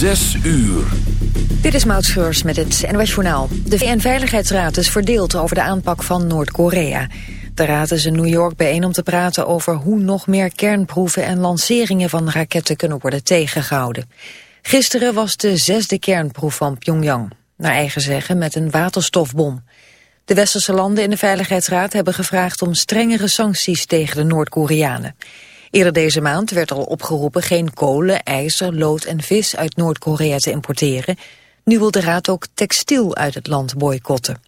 Zes uur. Dit is Maud Schreurs met het NOS Journaal. De VN-veiligheidsraad is verdeeld over de aanpak van Noord-Korea. De raad is in New York bijeen om te praten over hoe nog meer kernproeven en lanceringen van raketten kunnen worden tegengehouden. Gisteren was de zesde kernproef van Pyongyang, naar eigen zeggen met een waterstofbom. De westerse landen in de Veiligheidsraad hebben gevraagd om strengere sancties tegen de Noord-Koreanen. Eerder deze maand werd al opgeroepen geen kolen, ijzer, lood en vis uit Noord-Korea te importeren. Nu wil de Raad ook textiel uit het land boycotten.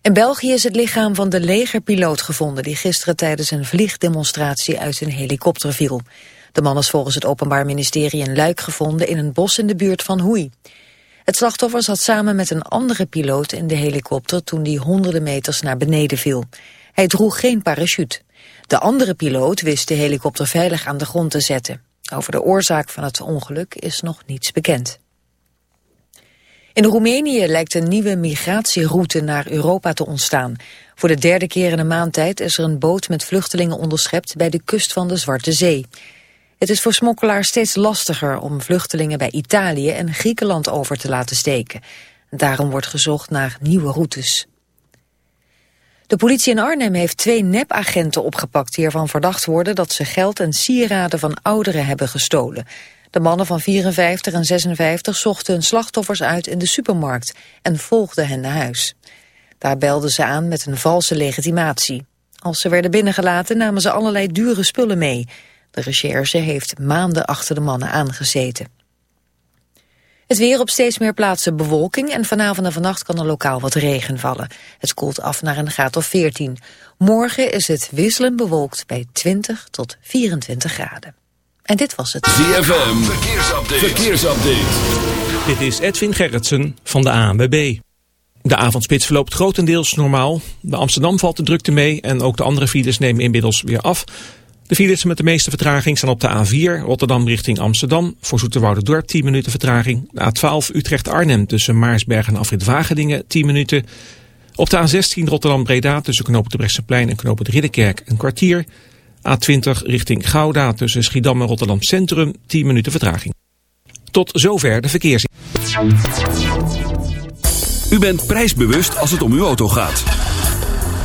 In België is het lichaam van de legerpiloot gevonden... die gisteren tijdens een vliegdemonstratie uit een helikopter viel. De man is volgens het Openbaar Ministerie in Luik gevonden... in een bos in de buurt van Hoei. Het slachtoffer zat samen met een andere piloot in de helikopter... toen die honderden meters naar beneden viel. Hij droeg geen parachute. De andere piloot wist de helikopter veilig aan de grond te zetten. Over de oorzaak van het ongeluk is nog niets bekend. In Roemenië lijkt een nieuwe migratieroute naar Europa te ontstaan. Voor de derde keer in een maand tijd is er een boot met vluchtelingen onderschept bij de kust van de Zwarte Zee. Het is voor smokkelaars steeds lastiger om vluchtelingen bij Italië en Griekenland over te laten steken. Daarom wordt gezocht naar nieuwe routes. De politie in Arnhem heeft twee nepagenten opgepakt die ervan verdacht worden dat ze geld en sieraden van ouderen hebben gestolen. De mannen van 54 en 56 zochten hun slachtoffers uit in de supermarkt en volgden hen naar huis. Daar belden ze aan met een valse legitimatie. Als ze werden binnengelaten namen ze allerlei dure spullen mee. De recherche heeft maanden achter de mannen aangezeten. Het weer op steeds meer plaatsen bewolking en vanavond en vannacht kan er lokaal wat regen vallen. Het koelt af naar een graad of 14. Morgen is het wisselend bewolkt bij 20 tot 24 graden. En dit was het. ZFM, verkeersupdate. verkeersupdate. Dit is Edwin Gerritsen van de ANWB. De avondspits verloopt grotendeels normaal. De Amsterdam valt de drukte mee en ook de andere files nemen inmiddels weer af. De files met de meeste vertraging staan op de A4 Rotterdam richting Amsterdam. Voor Dorp 10 minuten vertraging. De A12 Utrecht-Arnhem tussen Maarsberg en Afrit Wageningen 10 minuten. Op de A16 Rotterdam-Breda tussen Knoop de Brechtseplein en Knoop de Ridderkerk een kwartier. A20 richting Gouda tussen Schiedam en Rotterdam Centrum 10 minuten vertraging. Tot zover de verkeers. U bent prijsbewust als het om uw auto gaat.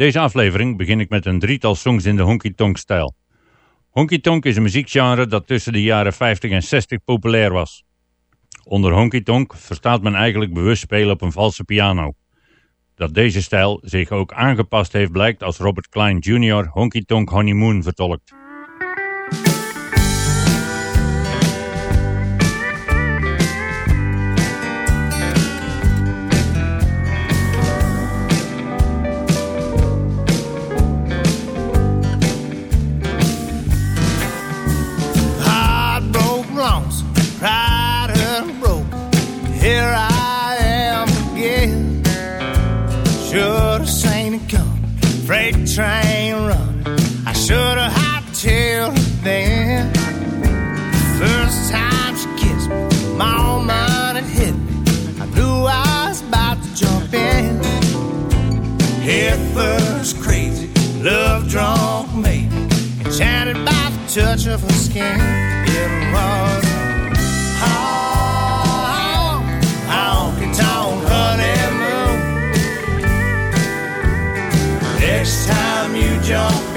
Deze aflevering begin ik met een drietal songs in de honky-tonk-stijl. Honky-tonk is een muziekgenre dat tussen de jaren 50 en 60 populair was. Onder honky-tonk verstaat men eigenlijk bewust spelen op een valse piano. Dat deze stijl zich ook aangepast heeft blijkt als Robert Klein Jr. Honky-tonk Honeymoon vertolkt. big train run. I should have had till then. First time she kissed me, my own mind had hit me. I knew I was about to jump in. Head first, crazy, love drunk, maybe. Enchanted by the touch of her skin. It was hard. your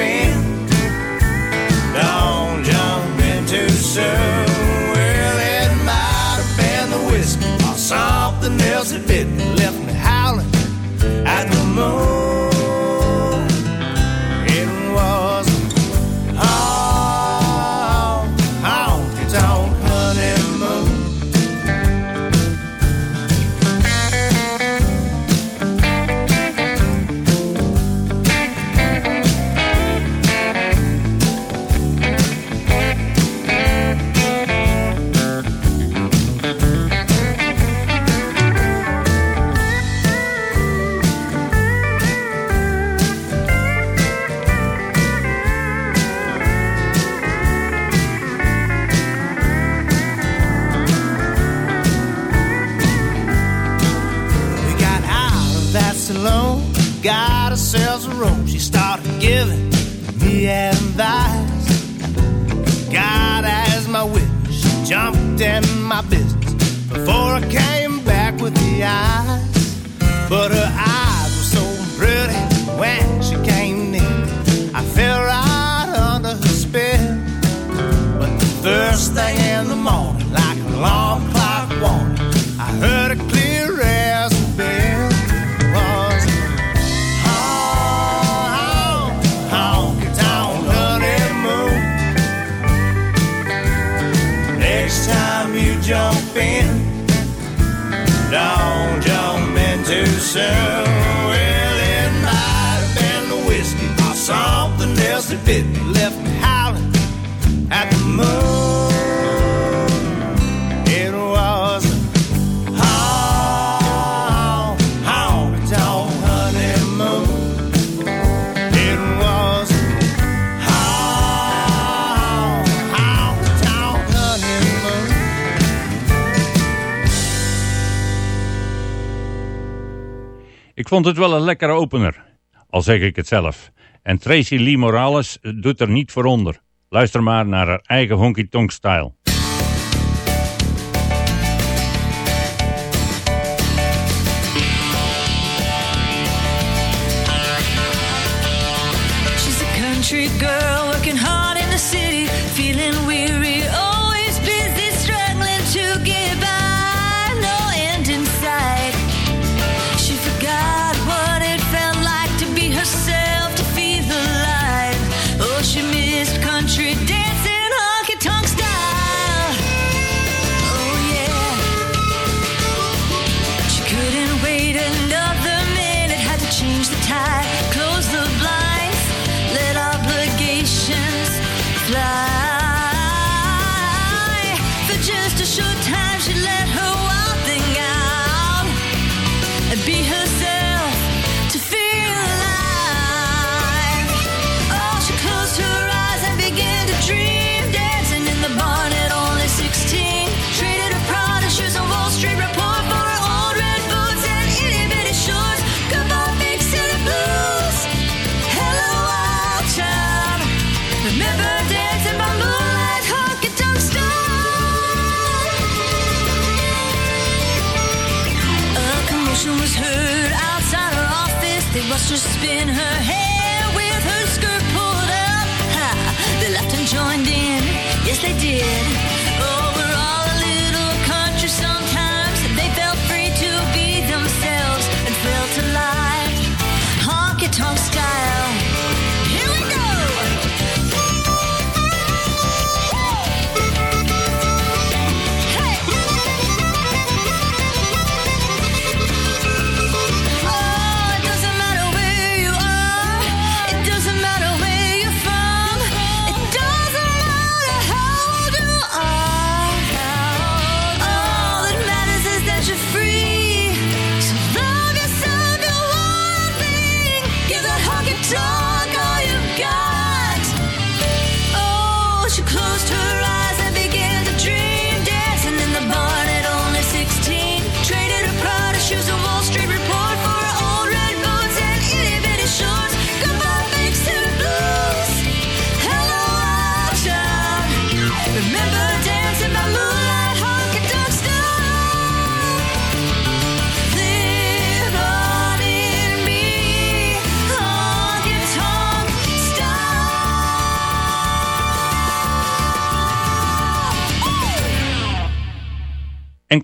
Ik vond het wel een lekkere opener. Al zeg ik het zelf. En Tracy Lee Morales eh, doet er niet voor onder. Luister maar naar haar eigen honky-tonk-style.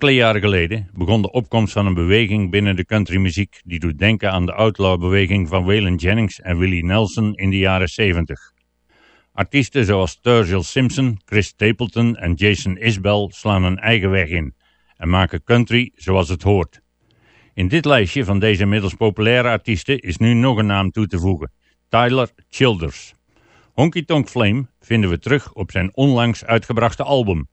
Enkele jaren geleden begon de opkomst van een beweging binnen de countrymuziek die doet denken aan de outlaw-beweging van Waylon Jennings en Willie Nelson in de jaren 70. Artiesten zoals Sturgill Simpson, Chris Stapleton en Jason Isbell slaan een eigen weg in en maken country zoals het hoort. In dit lijstje van deze inmiddels populaire artiesten is nu nog een naam toe te voegen, Tyler Childers. Honky Tonk Flame vinden we terug op zijn onlangs uitgebrachte album.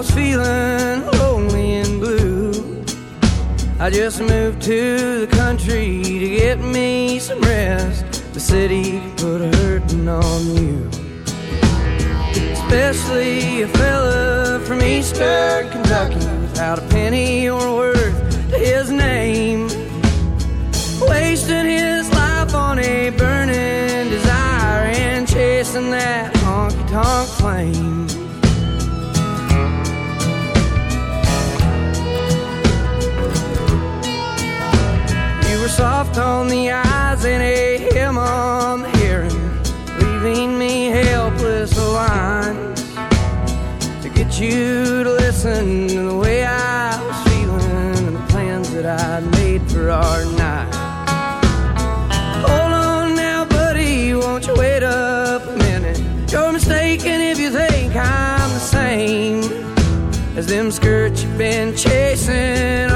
Was feeling lonely and blue. I just moved to the country to get me some rest. The city put a hurting on you. Especially a fella from eastern Kentucky without a penny or worth to his name. Wasting his life on a burning desire and chasing that honky tonk flame. Soft on the eyes and a hymn on the hearing, leaving me helpless lines to get you to listen to the way I was feeling and the plans that I'd made for our night. Hold on now, buddy, won't you wait up a minute? You're mistaken if you think I'm the same as them skirts you've been chasing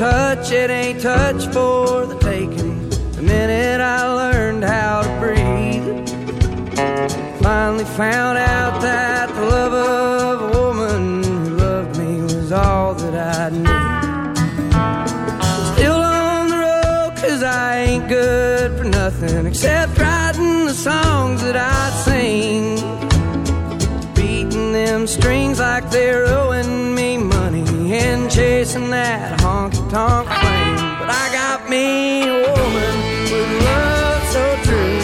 touch, it ain't touch for the taking. The minute I learned how to breathe, finally found out that the love of a woman who loved me was all that I need. Still on the road, cause I ain't good for nothing except writing the songs that I sing beating them strings like they're owing me money and chasing that honky tonk flame. But I got me a woman with love so true,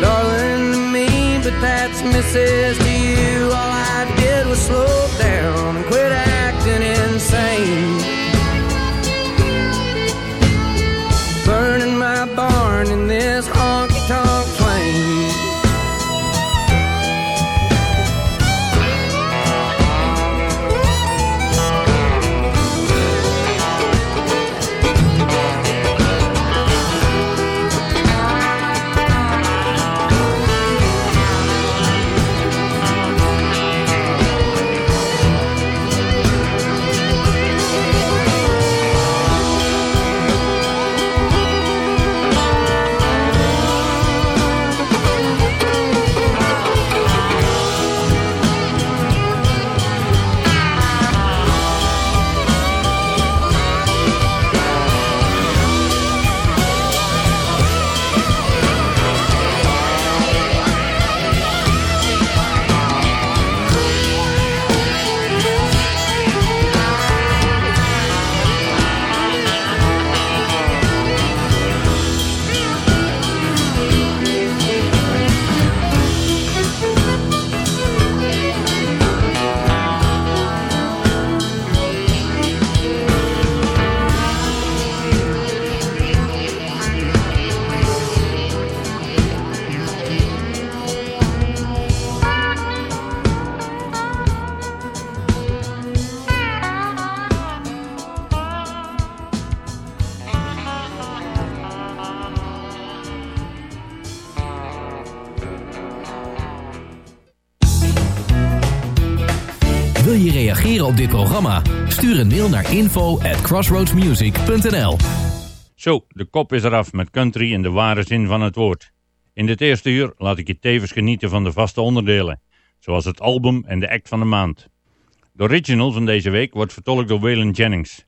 darling to me, but that's Mrs. programma? Stuur een mail naar info at crossroadsmusic.nl Zo, de kop is eraf met country in de ware zin van het woord. In dit eerste uur laat ik je tevens genieten van de vaste onderdelen, zoals het album en de act van de maand. De original van deze week wordt vertolkt door Waylon Jennings.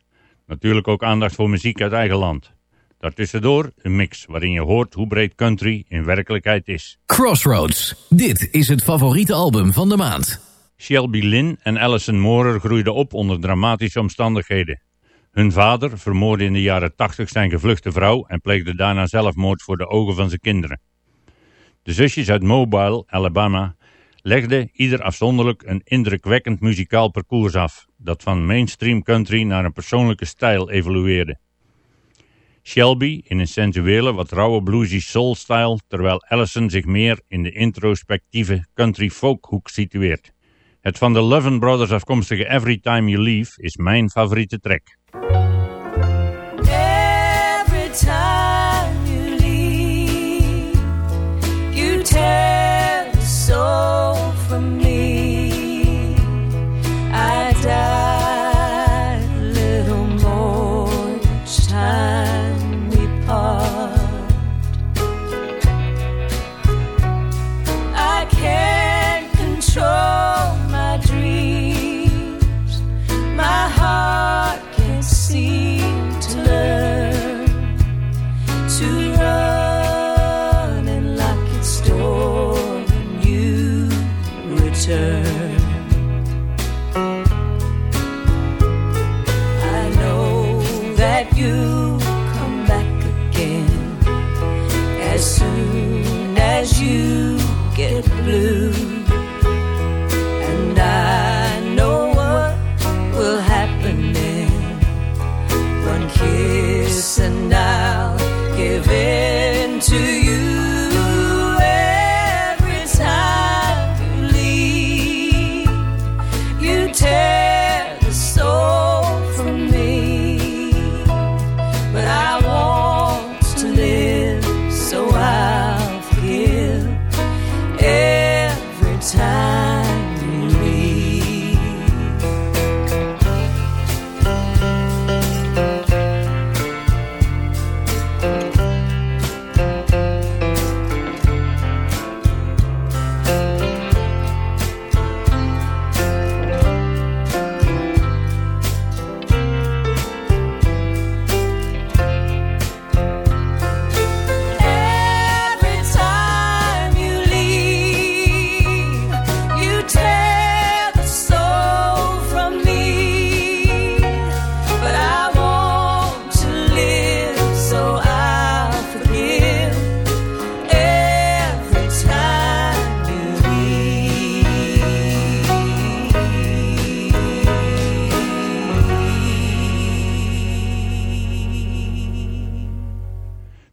Natuurlijk ook aandacht voor muziek uit eigen land. Daartussendoor een mix waarin je hoort hoe breed country in werkelijkheid is. Crossroads. Dit is het favoriete album van de maand. Shelby Lynn en Alison Moorer groeiden op onder dramatische omstandigheden. Hun vader vermoordde in de jaren 80 zijn gevluchte vrouw en pleegde daarna zelfmoord voor de ogen van zijn kinderen. De zusjes uit Mobile, Alabama, legden ieder afzonderlijk een indrukwekkend muzikaal parcours af, dat van mainstream country naar een persoonlijke stijl evolueerde. Shelby in een sensuele, wat rauwe bluesy soul-style, terwijl Allison zich meer in de introspectieve country folk hoek situeert. Het van de Lovin' Brothers afkomstige Every Time You Leave is mijn favoriete track.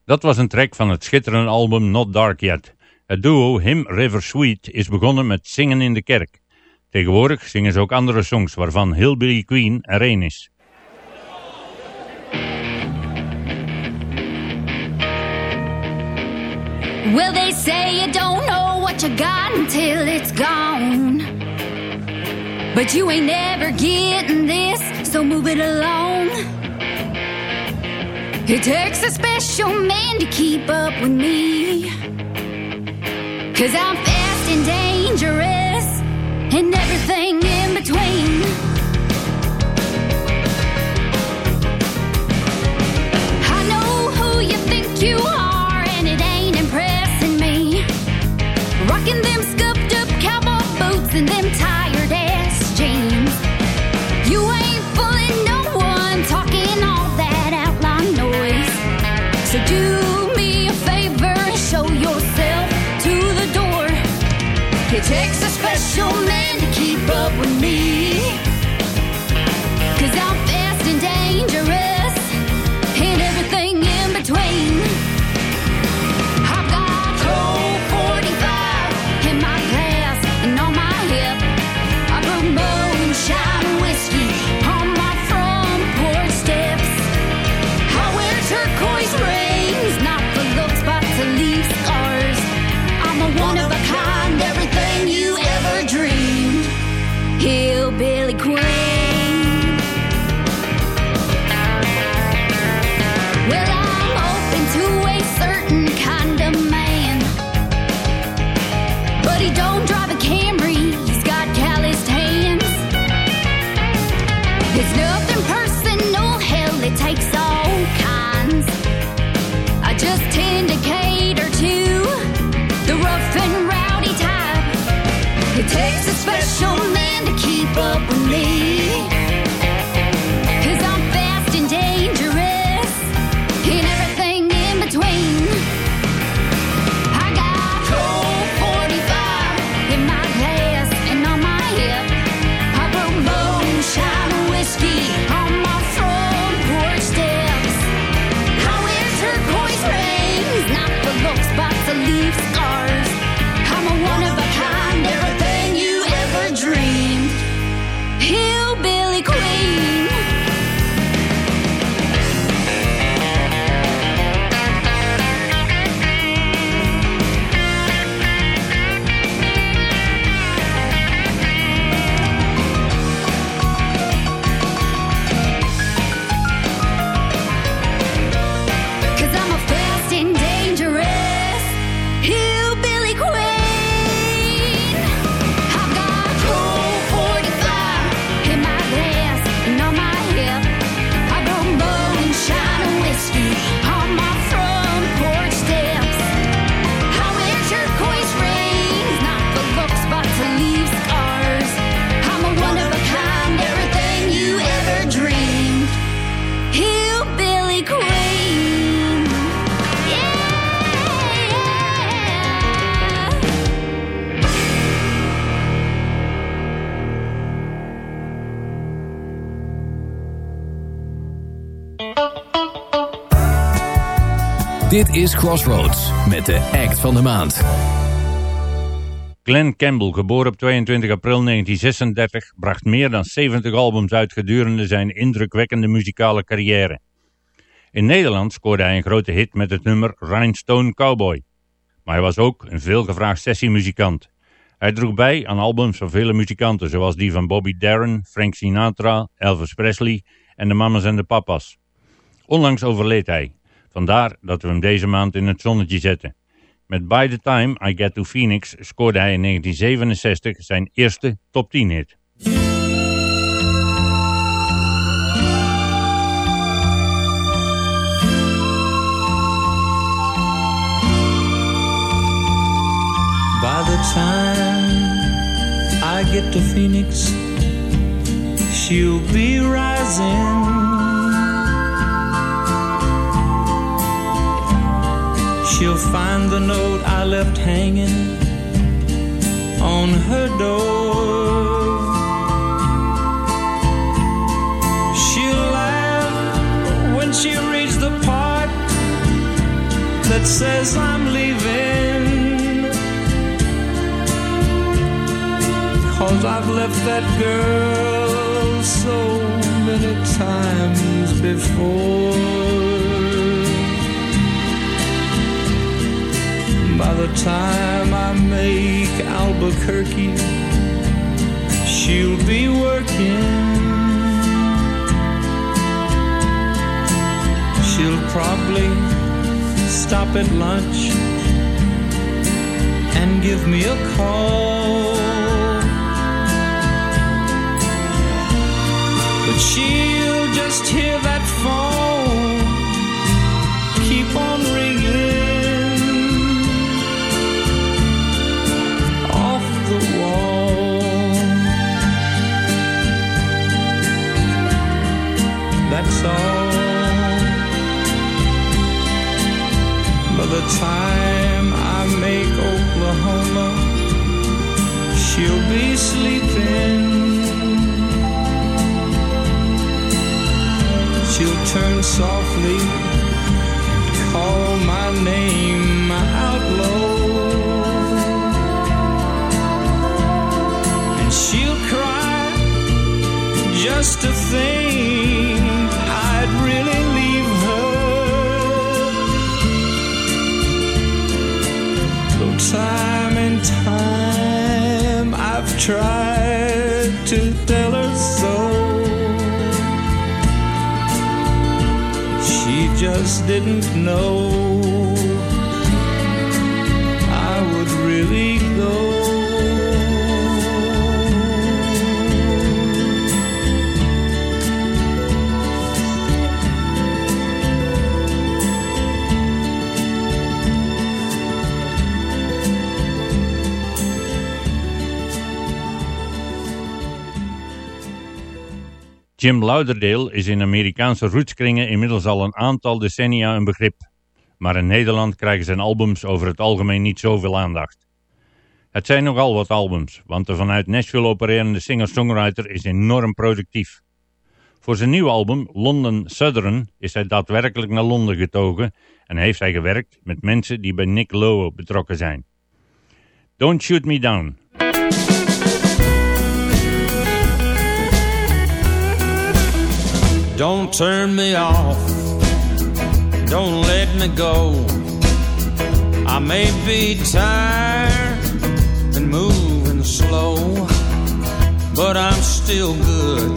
Dat was een track van het schitterende album Not Dark Yet. Het duo Him River Sweet is begonnen met zingen in de kerk. Tegenwoordig zingen ze ook andere songs, waarvan Hillbilly Queen er één is. Well, they say you don't know what you got until it's gone. But you ain't never getting this, so move it along. It takes a special man to keep up with me. Cause I'm fast and dangerous, and everything in between. I know who you think you are, and it ain't impressing me. Rocking them scuffed up cowboy boots and them tired takes Harley Quinn. Dit is Crossroads met de act van de maand. Glenn Campbell, geboren op 22 april 1936, bracht meer dan 70 albums uit gedurende zijn indrukwekkende muzikale carrière. In Nederland scoorde hij een grote hit met het nummer Rhinestone Cowboy. Maar hij was ook een veelgevraagd sessiemuzikant. Hij droeg bij aan albums van vele muzikanten, zoals die van Bobby Darin, Frank Sinatra, Elvis Presley en de Mamas en de Papas. Onlangs overleed hij. Vandaar dat we hem deze maand in het zonnetje zetten. Met By the Time I Get to Phoenix scoorde hij in 1967 zijn eerste top 10 hit. By the time I get to Phoenix, she'll be rising. She'll find the note I left hanging on her door. She'll laugh when she reads the part that says I'm leaving. Cause I've left that girl so many times before. By the time I make Albuquerque, she'll be working. She'll probably stop at lunch and give me a call. But she'll just hear that phone the time I make Oklahoma, she'll be sleeping. She'll turn softly and call my name out low. And she'll cry just to think time and time I've tried to tell her so. She just didn't know Jim Lauderdale is in Amerikaanse rootskringen inmiddels al een aantal decennia een begrip. Maar in Nederland krijgen zijn albums over het algemeen niet zoveel aandacht. Het zijn nogal wat albums, want de vanuit Nashville opererende singer-songwriter is enorm productief. Voor zijn nieuwe album, London Southern, is hij daadwerkelijk naar Londen getogen en heeft hij gewerkt met mensen die bij Nick Lowe betrokken zijn. Don't Shoot Me Down Don't turn me off. Don't let me go. I may be tired and moving slow, but I'm still good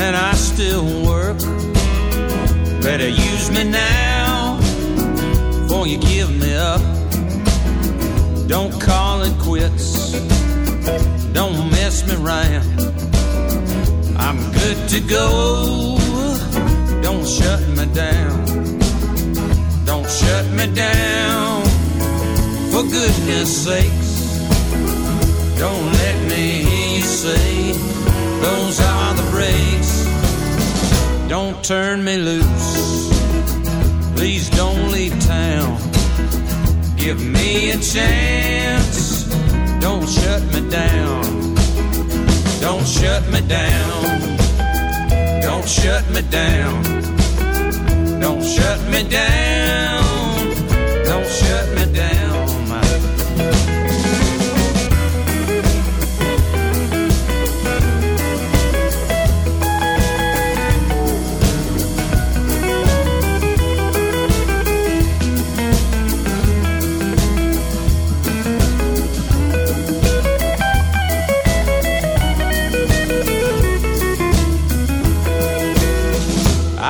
and I still work. Better use me now before you give me up. Don't call it quits. Don't mess me around. I'm good to go. Don't shut me down. Don't shut me down. For goodness sakes, don't let me hear you say those are the breaks. Don't turn me loose. Please don't leave town. Give me a chance. Don't shut me down. Don't shut me down. Don't shut me down. Don't shut me down.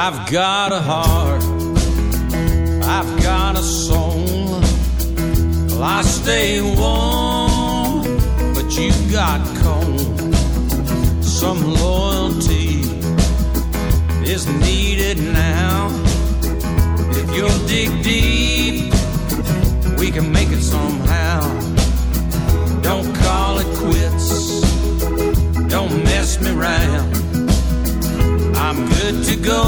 I've got a heart, I've got a soul. Well, I stay warm, but you got cold. Some loyalty is needed now. If you'll dig deep, we can make it somehow. Don't call it quits, don't mess me round. I'm good to go.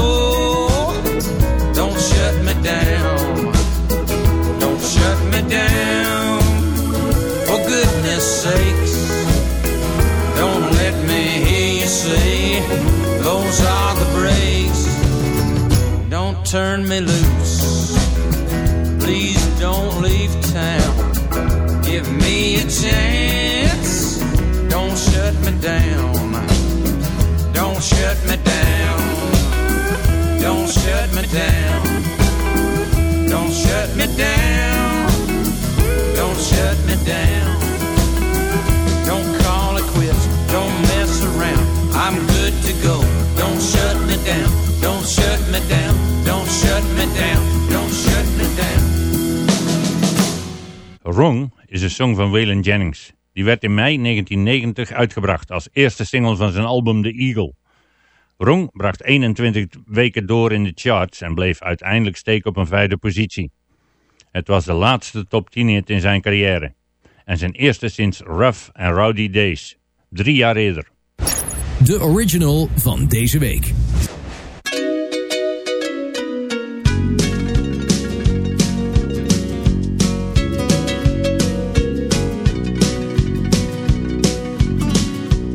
Don't shut me down. Don't shut me down. For goodness sakes, don't let me hear you say those are the breaks. Don't turn me loose. Please don't leave town. Give me a chance. Don't shut me down. Me down. Don't shut me down. Don't shut me down. Don't call it quits. Don't mess around. I'm good to go. Don't shut me down. Don't shut me down. Don't shut me down. Don't shut me down. Wrong is een song van Waylon Jennings. Die werd in mei 1990 uitgebracht als eerste single van zijn album The Eagle. Wrong bracht 21 weken door in de charts en bleef uiteindelijk steken op een vijfde positie. Het was de laatste top 10 hit in zijn carrière. En zijn eerste sinds Rough and Rowdy Days, drie jaar eerder. De original van deze week.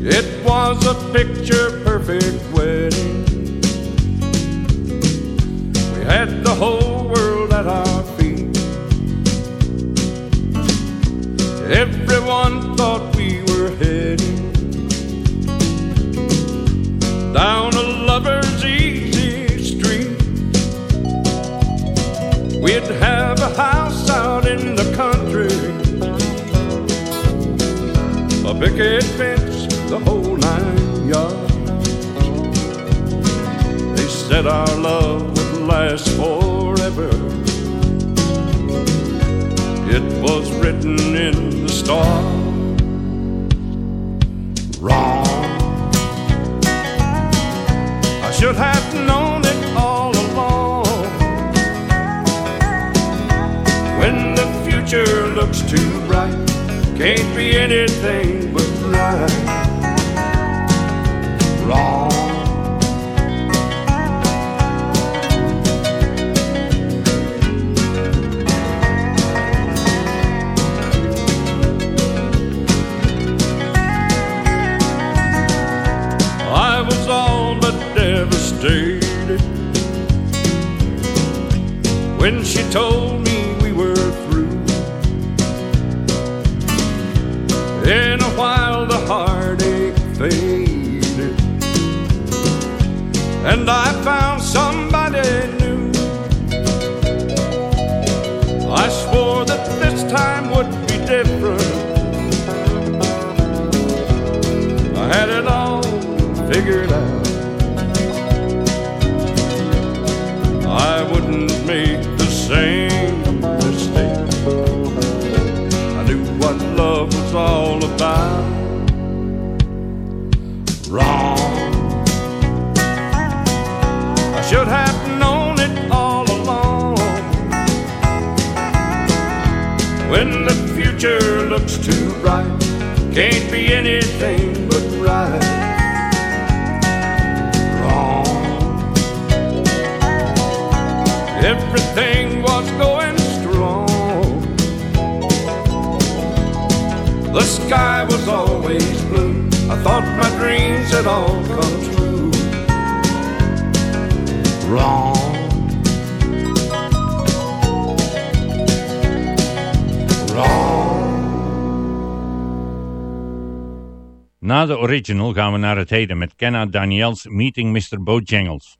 It was a picture figured out I wouldn't make the same mistake I knew what love was all about. Wrong. I should have known it all along. When the future looks too bright, can't be anything Everything was going strong. The sky was always blue. I thought my dreams had all come true. Wrong. Na de original gaan we naar het heden met Kenna Daniels Meeting Mr. Bojangles.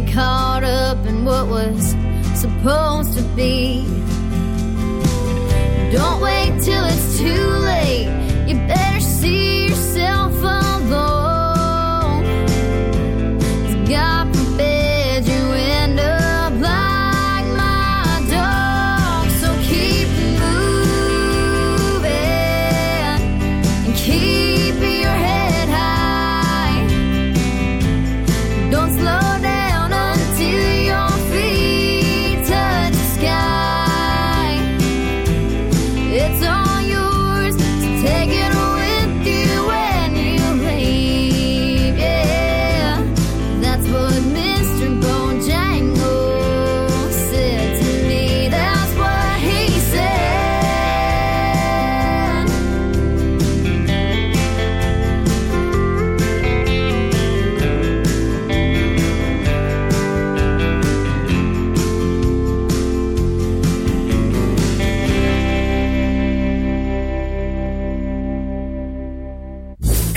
Get caught up in what was supposed to be. Don't wait till it's too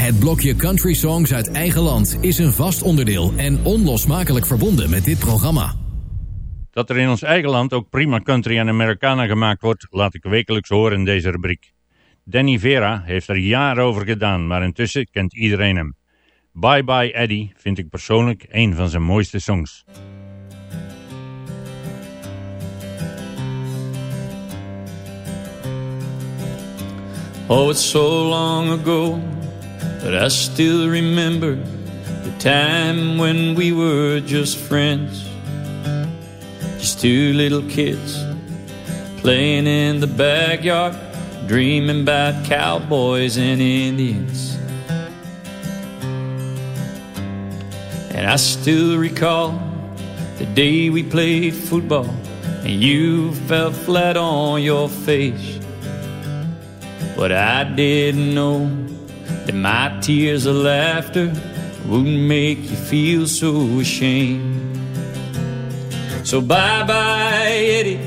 Het blokje country songs uit eigen land is een vast onderdeel en onlosmakelijk verbonden met dit programma. Dat er in ons eigen land ook prima country en Americana gemaakt wordt, laat ik wekelijks horen in deze rubriek. Danny Vera heeft er jaren over gedaan, maar intussen kent iedereen hem. Bye Bye Eddie vind ik persoonlijk een van zijn mooiste songs. Oh, it's so long ago, but I still remember the time when we were just friends. Just two little kids playing in the backyard, dreaming about cowboys and Indians. And I still recall the day we played football and you fell flat on your face. But I didn't know that my tears of laughter wouldn't make you feel so ashamed. So bye bye, Eddie.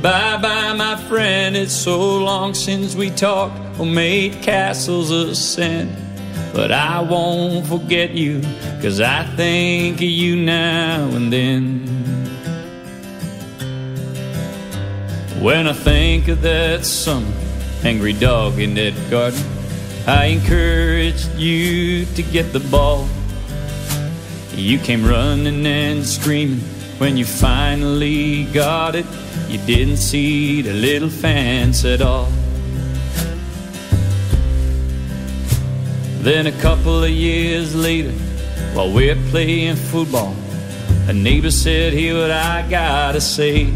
Bye bye, my friend. It's so long since we talked or made castles of sand. But I won't forget you, cause I think of you now and then. When I think of that summer, angry dog in that garden, I encouraged you to get the ball. You came running and screaming when you finally got it. You didn't see the little fence at all. Then a couple of years later, while we're playing football, a neighbor said, Hear what I gotta say.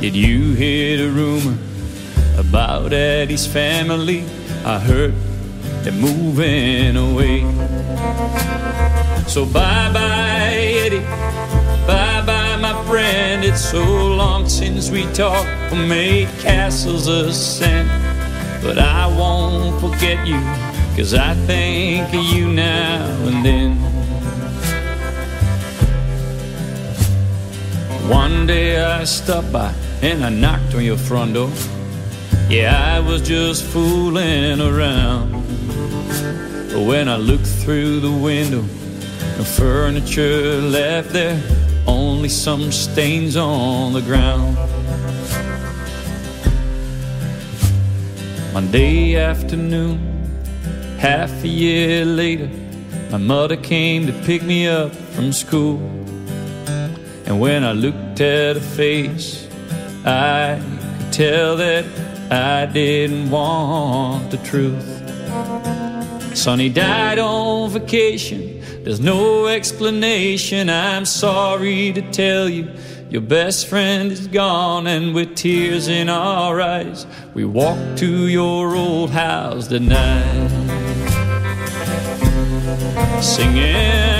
Did you hear the rumor about Eddie's family? I heard they're moving away. So bye bye, Eddie. Bye bye, my friend. It's so long since we talked or made castles of sand. But I won't forget you, cause I think of you now and then. One day I stopped by and I knocked on your front door. Yeah, I was just fooling around. But when I looked through the window, no furniture left there, only some stains on the ground. Monday afternoon, half a year later, my mother came to pick me up from school. And when I looked at her face, I could tell that I didn't want the truth. Sonny died on vacation. There's no explanation. I'm sorry to tell you. Your best friend is gone, and with tears in our eyes, we walked to your old house tonight. Singing.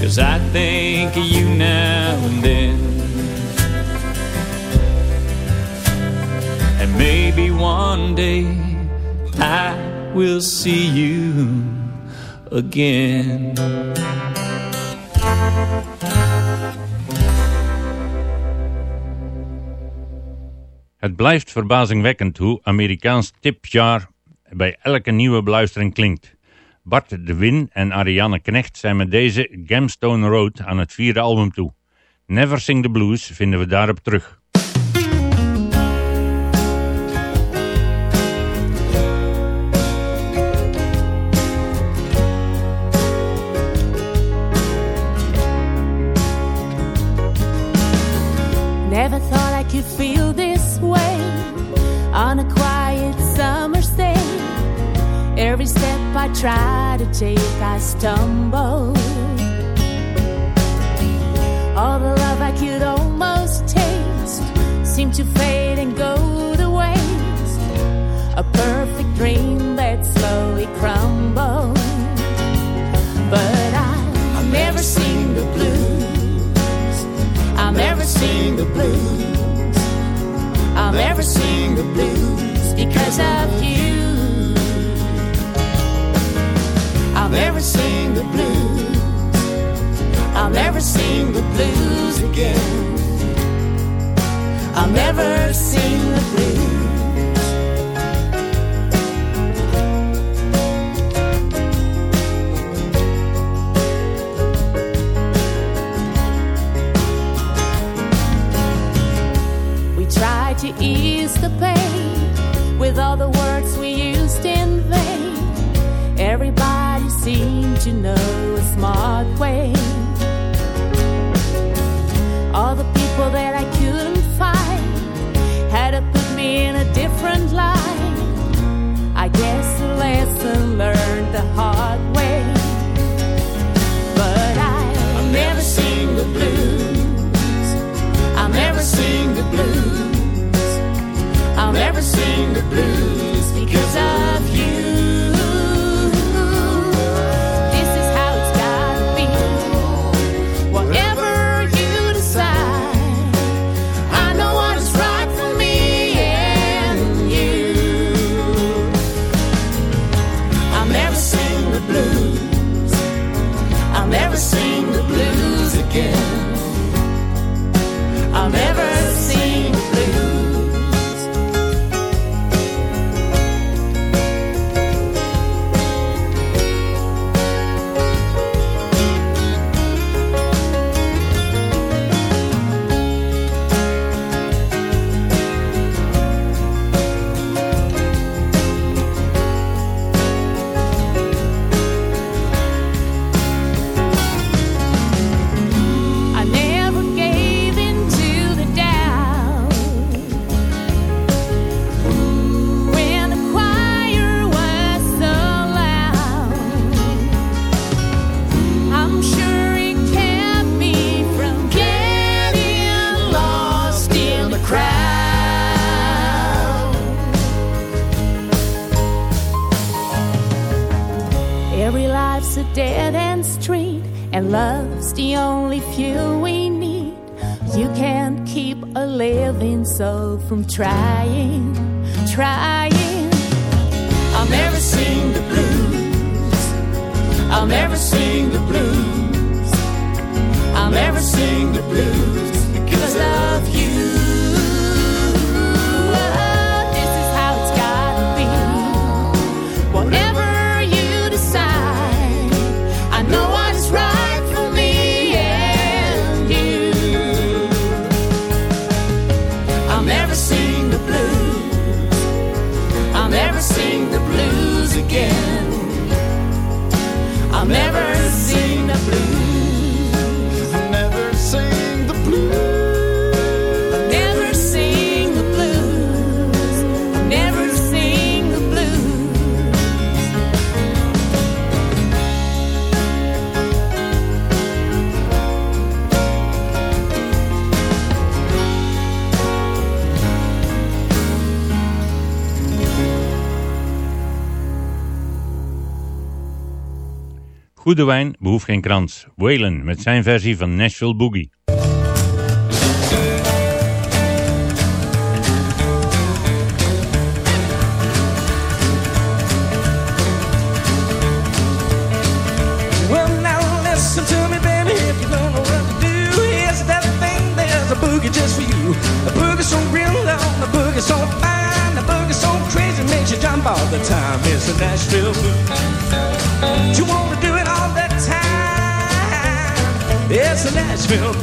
cause I think of you now and then. And maybe one day I will see you again. Het blijft verbazingwekkend hoe Amerikaans tipjar bij elke nieuwe beluistering klinkt. Bart de Win en Ariane Knecht zijn met deze Gemstone Road aan het vierde album toe. Never Sing the Blues vinden we daarop terug. Never thought I could feel this way on a quiet summer's day. Every step I try to take, I stumble. All the love I could almost taste seemed to fade and go to waste. A perfect dream that slowly crumbled. But I, I'll never seen the blues. I've never seen the blues. I'll never sing the blues because of you. Never sing the blues. I'll never sing the blues again. I'll never sing the blues. To ease the pain with all the words we used seem to know a smart way. All the people that I couldn't find had to put me in a different line. I guess the lesson learned the hard way. But I, I've never seen the blues. I'll never sing the blues. I'll never sing the blues because I. life's a dead end street and love's the only fuel we need. You can't keep a living soul from trying, trying. I'll never sing the blues. I'll never sing the blues. I'll never sing the blues because of you. Again. I'll never Goede wijn behoeft geen krans. Waylon met zijn versie van Nashville Boogie.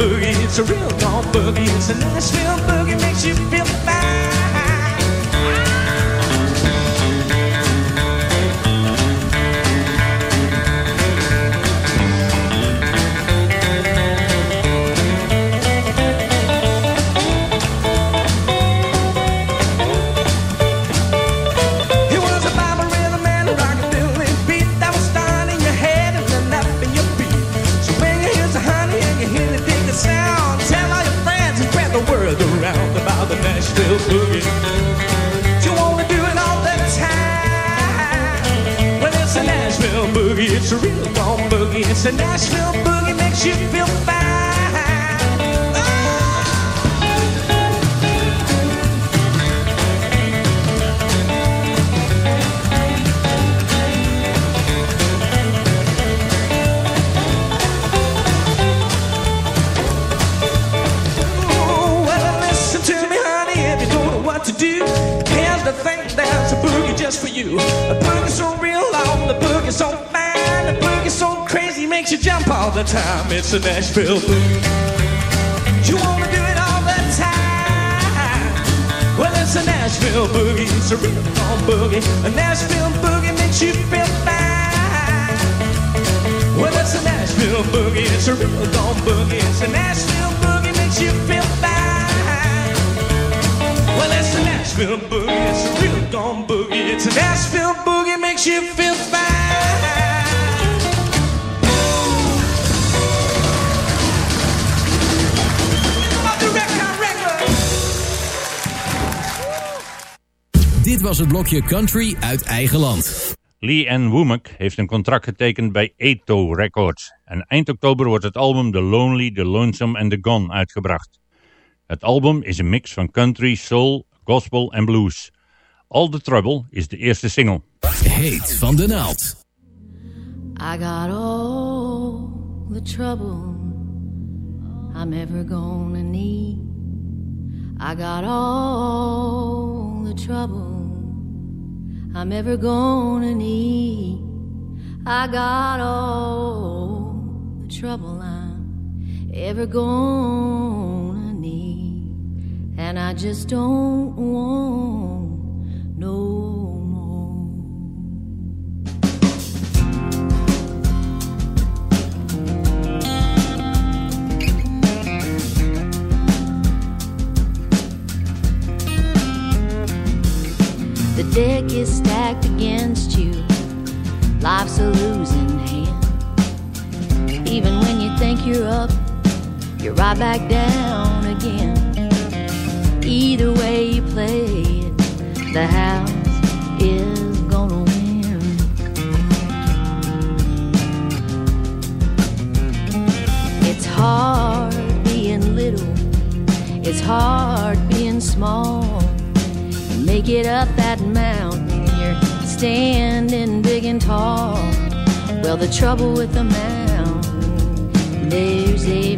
Boogie. It's a real gone boogie. It's a Nashville boogie. Makes you feel fine. Real boogie. It's a Nashville boogie, makes you feel fine. Oh, well, listen to me, honey, if you don't know what to do. Here's the thing, a boogie just for you. A boogie so real long, the boogie so makes you jump all the time. It's a Nashville boogie. You wanna do it all the time? Well, it's a Nashville boogie, it's a real long boogie. A Nashville boogie makes you feel fine. Well, it's a Nashville boogie, it's a real gone boogie. It's a Nashville boogie, makes you feel fine. Well, it's a Nashville boogie, it's a real gone boogie. It's a Nashville boogie, makes you feel fine. Dit was het blokje Country uit eigen land. Lee Ann Womack heeft een contract getekend bij Eto Records. En eind oktober wordt het album The Lonely, The Lonesome and The Gone uitgebracht. Het album is een mix van country, soul, gospel en blues. All the Trouble is de eerste single. Heet van de naald. I got all the trouble I'm ever gonna need. I got all the trouble I'm ever gonna need. I got all the trouble I'm ever gonna need. And I just don't want no deck is stacked against you. Life's a losing hand. Even when you think you're up, you're right back down again. Either way you play it, the house is gonna win. It's hard being little, it's hard being small. Make it up that mountain, you're standing big and tall. Well, the trouble with the mountain, there's a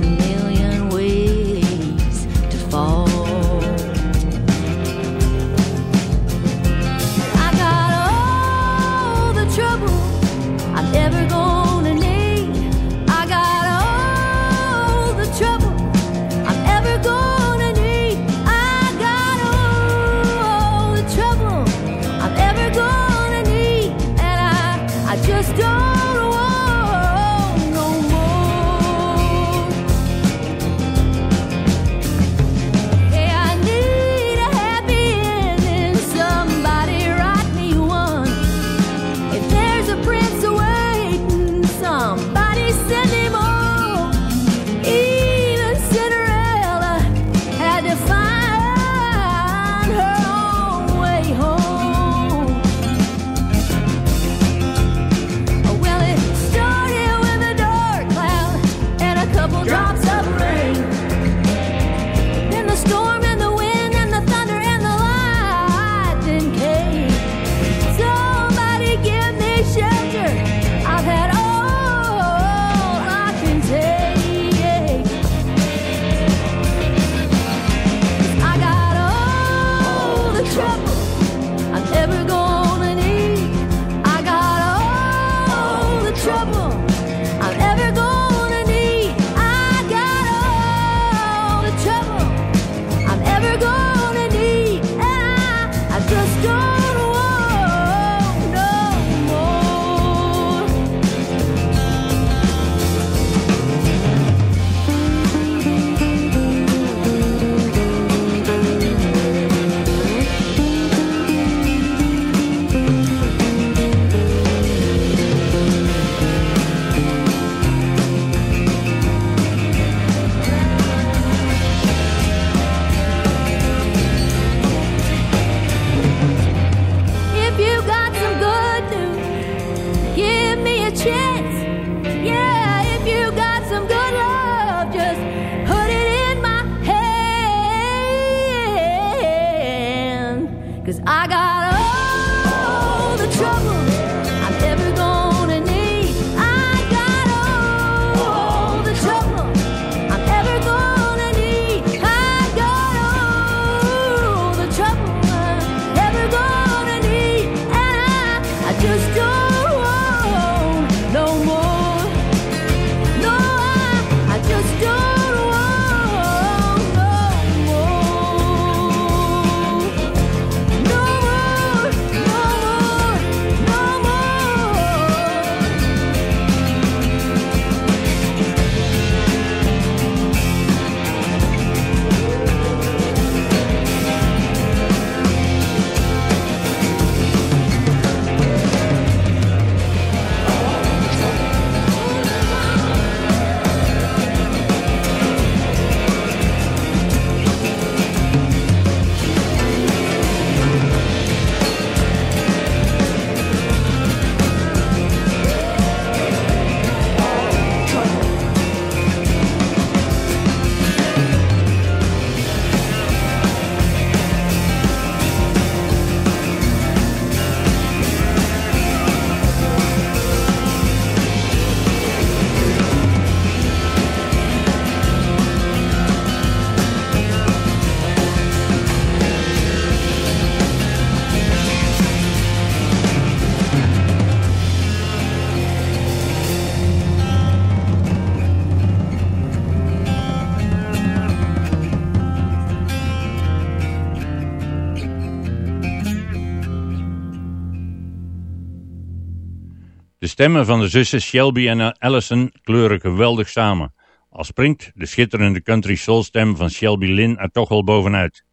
stemmen van de zussen Shelby en Allison kleuren geweldig samen. Al springt de schitterende country soul stem van Shelby Lynn er toch wel bovenuit.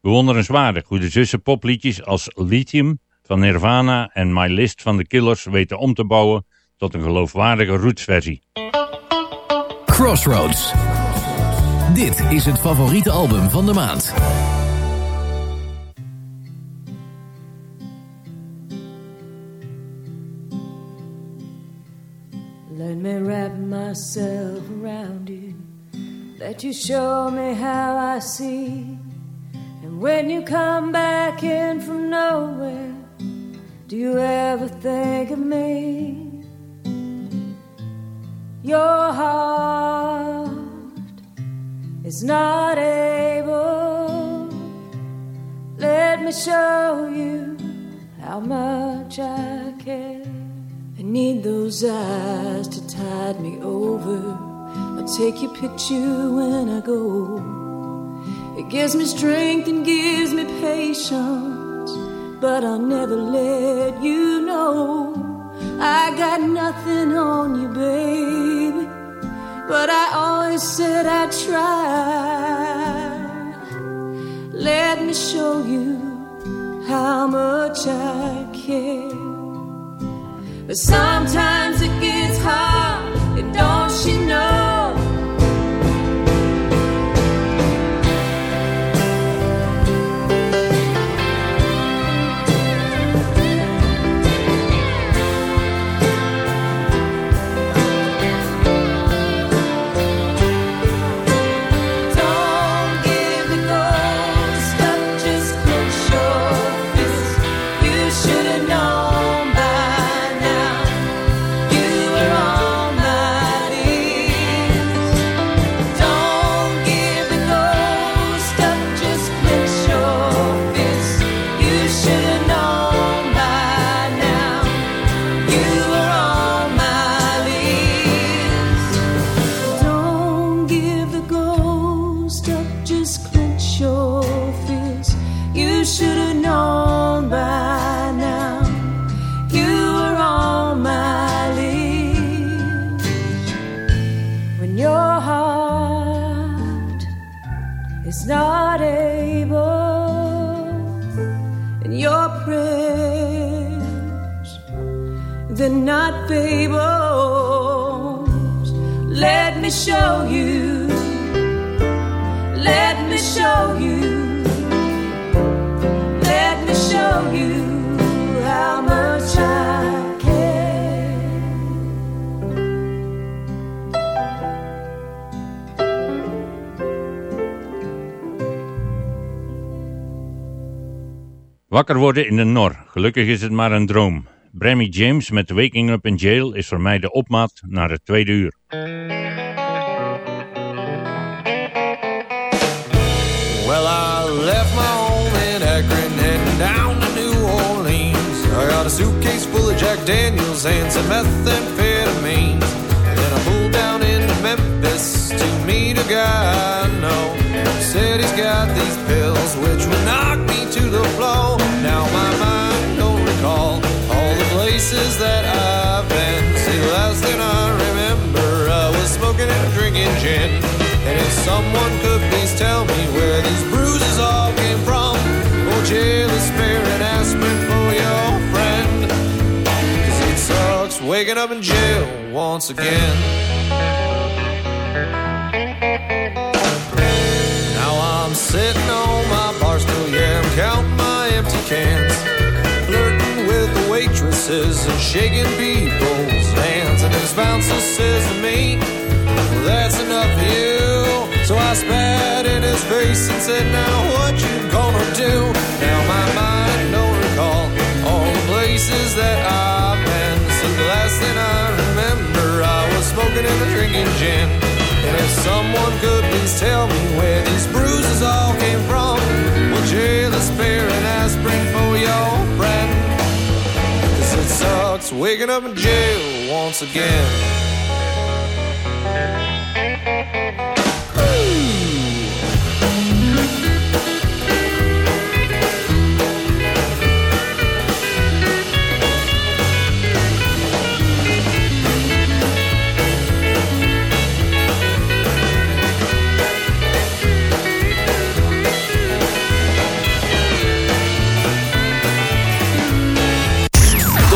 Bewonderenswaardig hoe de zussen popliedjes als Lithium van Nirvana en My List van de Killers weten om te bouwen tot een geloofwaardige rootsversie. Crossroads. Dit is het favoriete album van de maand. Let me wrap myself around you. Let you show me how I see. And when you come back in from nowhere, do you ever think of me? Your heart is not able. Let me show you how much I care. I need those eyes to tide me over. I'll take your picture when I go. It gives me strength and gives me patience, but I'll never let you know. I got nothing on you, baby, but I always said I'd try. Let me show you how much I care. But sometimes it gets hard, Wakker worden in de nor. Gelukkig is het maar een droom. Brammy James met Waking Up in Jail is voor mij de opmaat naar het tweede uur. Well, I left my home in Akron heading down to New Orleans. I got a suitcase full of Jack Daniels and some methamphetamine. Then I pulled down into Memphis to meet a guy I know. Said he's got these pills which someone could please tell me where these bruises all came from, oh, jail is spare an aspirin for your friend. Cause it sucks waking up in jail once again. Now I'm sitting on my bar stool, yeah, I'm counting my empty cans. Flirting with the waitresses and shaking people's hands. And this bouncer says to me, well, that's enough for you. So I spat in his face and said, now what you gonna do? Now my mind don't recall all the places that I've been. So the last thing I remember, I was smoking and drinking gin. And if someone could please tell me where these bruises all came from, well, jail is spare an aspirin for your friend. Cause it sucks waking up in jail once again.